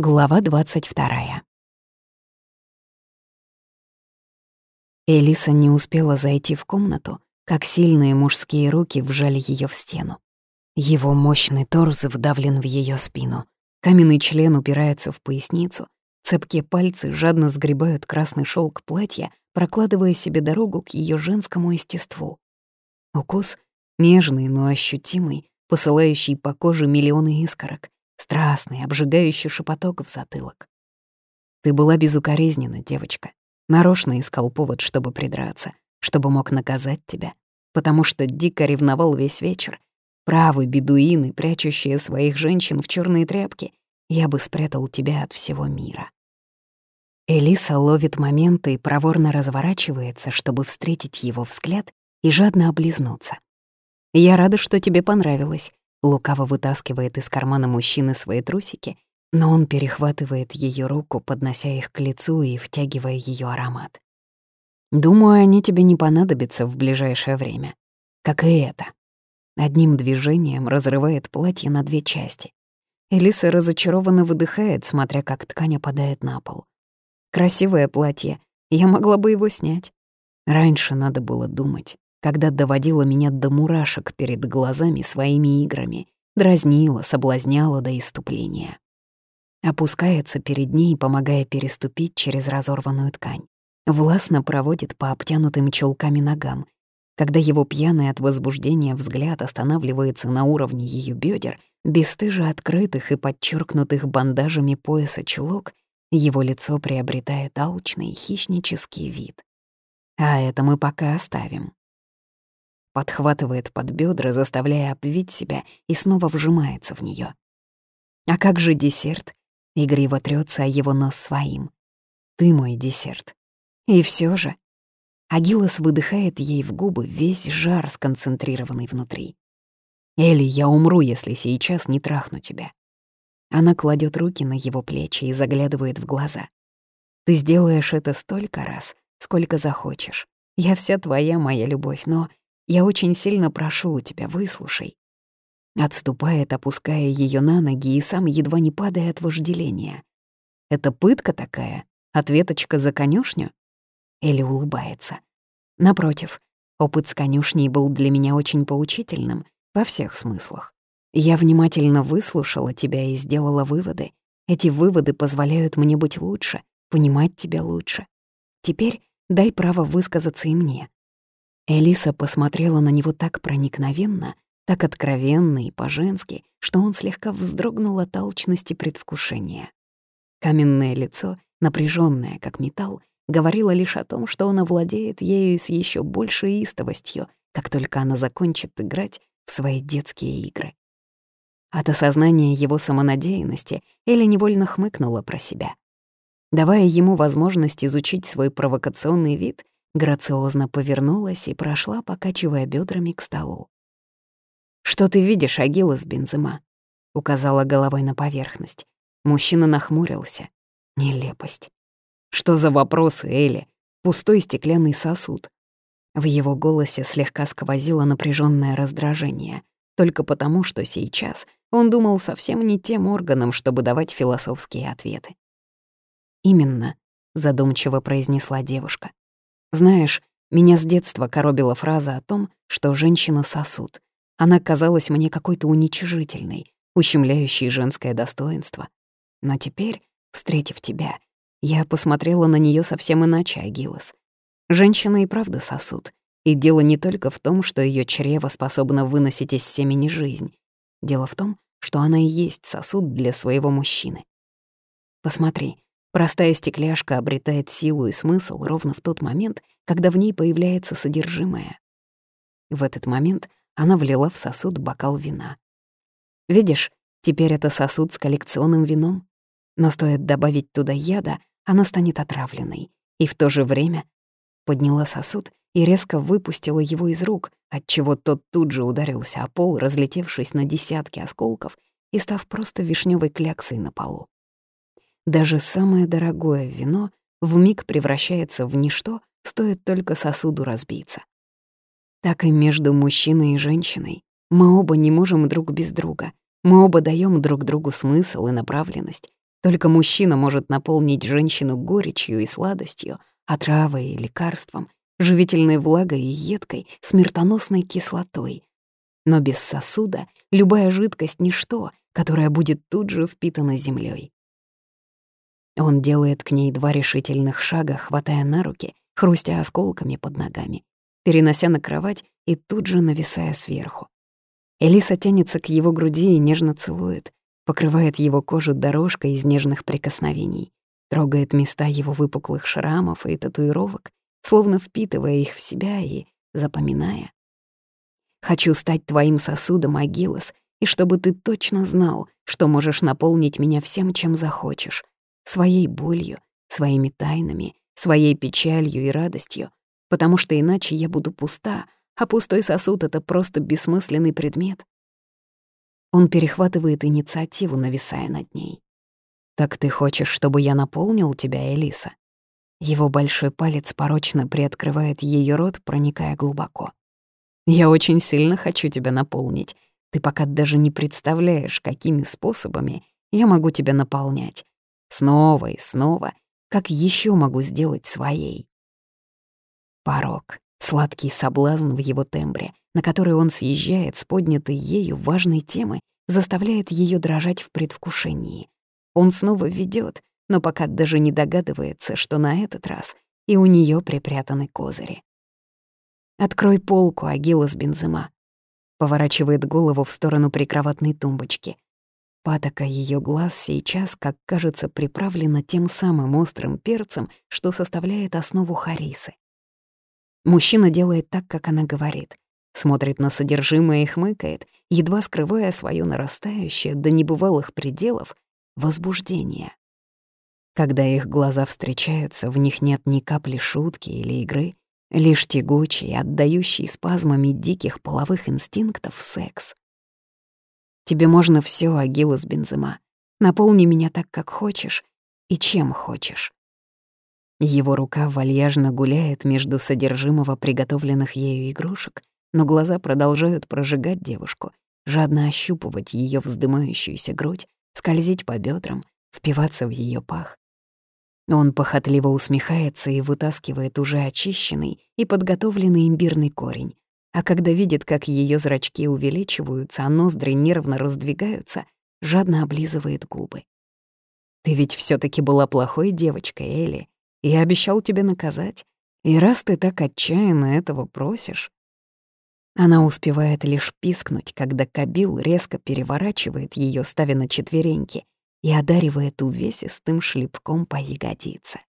Глава 22. Элиса не успела зайти в комнату, как сильные мужские руки вжали ее в стену. Его мощный торс вдавлен в ее спину. Каменный член упирается в поясницу. Цепкие пальцы жадно сгребают красный шелк платья, прокладывая себе дорогу к ее женскому естеству. Укус нежный, но ощутимый, посылающий по коже миллионы искорок, страстный, обжигающий шепоток в затылок. Ты была безукоризнена, девочка. Нарочно искал повод, чтобы придраться, чтобы мог наказать тебя, потому что дико ревновал весь вечер. Правы бедуины, прячущие своих женщин в черные тряпки, я бы спрятал тебя от всего мира. Элиса ловит моменты и проворно разворачивается, чтобы встретить его взгляд и жадно облизнуться. «Я рада, что тебе понравилось», Лукаво вытаскивает из кармана мужчины свои трусики, но он перехватывает ее руку, поднося их к лицу и втягивая ее аромат. «Думаю, они тебе не понадобятся в ближайшее время. Как и это». Одним движением разрывает платье на две части. Элиса разочарованно выдыхает, смотря как ткань опадает на пол. «Красивое платье. Я могла бы его снять. Раньше надо было думать когда доводила меня до мурашек перед глазами своими играми, дразнила, соблазняла до иступления. Опускается перед ней, помогая переступить через разорванную ткань. Властно проводит по обтянутым чулками ногам. Когда его пьяный от возбуждения взгляд останавливается на уровне ее бедер, бесстыже открытых и подчеркнутых бандажами пояса чулок, его лицо приобретает алчный хищнический вид. А это мы пока оставим подхватывает под бедра, заставляя обвить себя и снова вжимается в нее. А как же десерт? Игриво трется о его нос своим. Ты мой десерт. И все же. Агилос выдыхает ей в губы весь жар, сконцентрированный внутри. «Элли, я умру, если сейчас не трахну тебя». Она кладет руки на его плечи и заглядывает в глаза. «Ты сделаешь это столько раз, сколько захочешь. Я вся твоя, моя любовь, но я очень сильно прошу у тебя, выслушай». Отступает, опуская ее на ноги и сам едва не падая от вожделения. «Это пытка такая? Ответочка за конюшню?» Элли улыбается. Напротив, опыт с конюшней был для меня очень поучительным во всех смыслах. Я внимательно выслушала тебя и сделала выводы. Эти выводы позволяют мне быть лучше, понимать тебя лучше. Теперь дай право высказаться и мне. Элиса посмотрела на него так проникновенно, так откровенно и по-женски, что он слегка вздрогнул от алчности предвкушения. Каменное лицо, напряженное как металл, говорило лишь о том, что он овладеет ею с еще большей истовостью, как только она закончит играть в свои детские игры. От осознания его самонадеянности Элли невольно хмыкнула про себя. Давая ему возможность изучить свой провокационный вид, грациозно повернулась и прошла, покачивая бедрами к столу. «Что ты видишь, Агилас Бензема?» — указала головой на поверхность. Мужчина нахмурился. Нелепость. «Что за вопросы, Элли? Пустой стеклянный сосуд». В его голосе слегка сквозило напряженное раздражение, только потому, что сейчас он думал совсем не тем органом, чтобы давать философские ответы. «Именно», — задумчиво произнесла девушка. Знаешь, меня с детства коробила фраза о том, что женщина — сосуд. Она казалась мне какой-то уничижительной, ущемляющей женское достоинство. Но теперь, встретив тебя, я посмотрела на нее совсем иначе, Агилос. Женщина и правда сосуд. И дело не только в том, что ее чрево способно выносить из семени жизнь. Дело в том, что она и есть сосуд для своего мужчины. Посмотри, Простая стекляшка обретает силу и смысл ровно в тот момент, когда в ней появляется содержимое. В этот момент она влила в сосуд бокал вина. Видишь, теперь это сосуд с коллекционным вином. Но стоит добавить туда яда, она станет отравленной. И в то же время подняла сосуд и резко выпустила его из рук, отчего тот тут же ударился о пол, разлетевшись на десятки осколков и став просто вишневой кляксой на полу. Даже самое дорогое вино вмиг превращается в ничто, стоит только сосуду разбиться. Так и между мужчиной и женщиной. Мы оба не можем друг без друга. Мы оба даем друг другу смысл и направленность. Только мужчина может наполнить женщину горечью и сладостью, отравой и лекарством, живительной влагой и едкой, смертоносной кислотой. Но без сосуда любая жидкость — ничто, которая будет тут же впитана землей. Он делает к ней два решительных шага, хватая на руки, хрустя осколками под ногами, перенося на кровать и тут же нависая сверху. Элиса тянется к его груди и нежно целует, покрывает его кожу дорожкой из нежных прикосновений, трогает места его выпуклых шрамов и татуировок, словно впитывая их в себя и запоминая. «Хочу стать твоим сосудом, Агилос, и чтобы ты точно знал, что можешь наполнить меня всем, чем захочешь, своей болью, своими тайнами, своей печалью и радостью, потому что иначе я буду пуста, а пустой сосуд — это просто бессмысленный предмет. Он перехватывает инициативу, нависая над ней. «Так ты хочешь, чтобы я наполнил тебя, Элиса?» Его большой палец порочно приоткрывает ее рот, проникая глубоко. «Я очень сильно хочу тебя наполнить. Ты пока даже не представляешь, какими способами я могу тебя наполнять. Снова и снова. Как еще могу сделать своей?» Порог, сладкий соблазн в его тембре, на который он съезжает с поднятой ею важной темы, заставляет ее дрожать в предвкушении. Он снова ведет, но пока даже не догадывается, что на этот раз и у нее припрятаны козыри. «Открой полку, Агилас Бензема», поворачивает голову в сторону прикроватной тумбочки. Патока ее глаз сейчас, как кажется, приправлена тем самым острым перцем, что составляет основу харисы. Мужчина делает так, как она говорит. Смотрит на содержимое и хмыкает, едва скрывая свое нарастающее до небывалых пределов возбуждение. Когда их глаза встречаются, в них нет ни капли шутки или игры, лишь тягучий, отдающий спазмами диких половых инстинктов секс. Тебе можно все, Агилас Бензема. Наполни меня так, как хочешь и чем хочешь. Его рука вальяжно гуляет между содержимого приготовленных ею игрушек, но глаза продолжают прожигать девушку, жадно ощупывать ее вздымающуюся грудь, скользить по бедрам, впиваться в ее пах. Он похотливо усмехается и вытаскивает уже очищенный и подготовленный имбирный корень, а когда видит, как ее зрачки увеличиваются, а ноздри нервно раздвигаются, жадно облизывает губы. «Ты ведь все таки была плохой девочкой, Элли. Я обещал тебе наказать. И раз ты так отчаянно этого просишь...» Она успевает лишь пискнуть, когда Кабил резко переворачивает ее, ставя на четвереньки, и одаривает увесистым шлепком по ягодице.